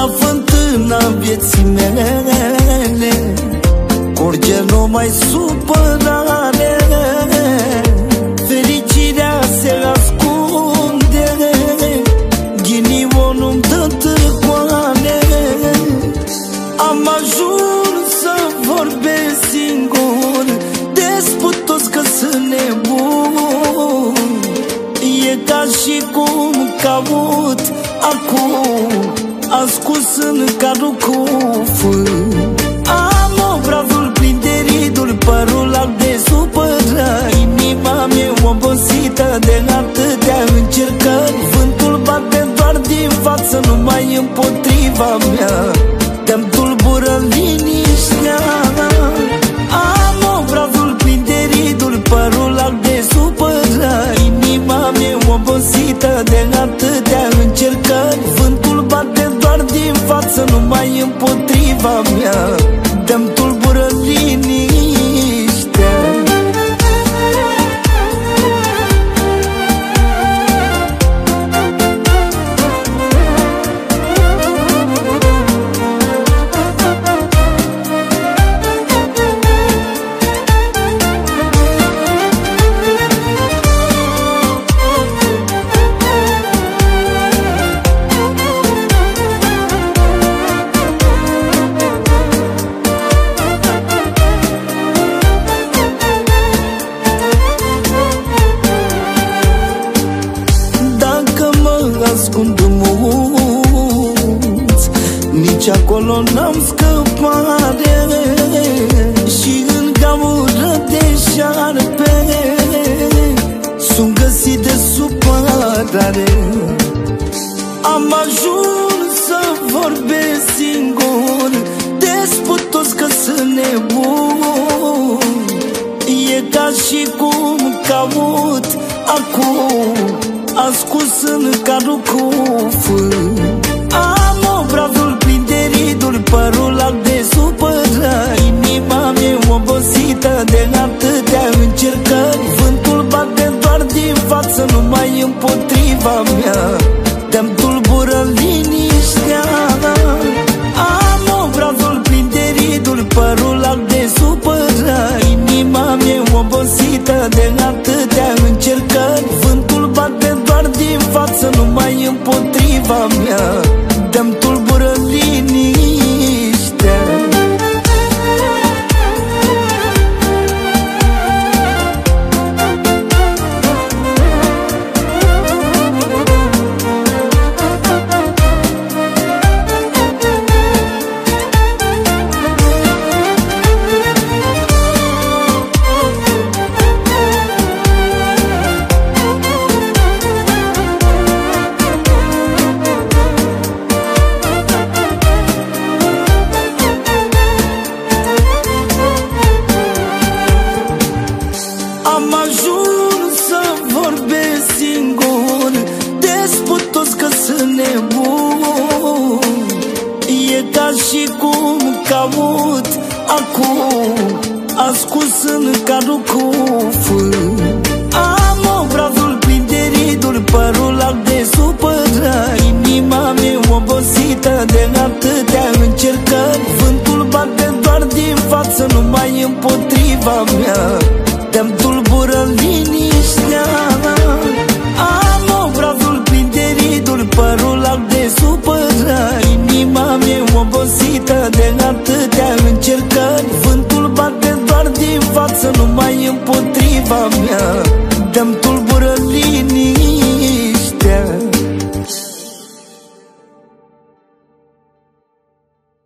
la fântâna vieții mele Curge numai supărare. Fericirea se ascunde Ghinionul-mi dă târcoane Am ajuns să vorbesc singur Desput toți că sunt nebun E ca și cum caut acum Ascuns în cadrul cu fân. Am obrazul plin de riduri Părul alb de supărări Inima mea obosită de atâtea încercări. Vântul bate doar din față Numai împotriva mea împotriva mea ascund în munți Nici acolo n-am scăpare. Și în gaură de șarpe Sunt găsit de supărare. Am ajuns să vorbesc singur Desput toți că sunt nebun E ca și cum caut acum Ascuns în cadrul cu fân Am obrazul plin de riduri Părul alb de supărări Inima mea obosită de atâtea încercări Vântul bate doar din față Numai împotriva mea. Te-mi tulbură liniștea Am obrazul plin de riduri Părul alb de supărări Inima mea obosită de atâtea împotriva cum caut acum Ascuns în cadrul cu fân. Am obrazul împotriva mea Te-mi tulbură liniștea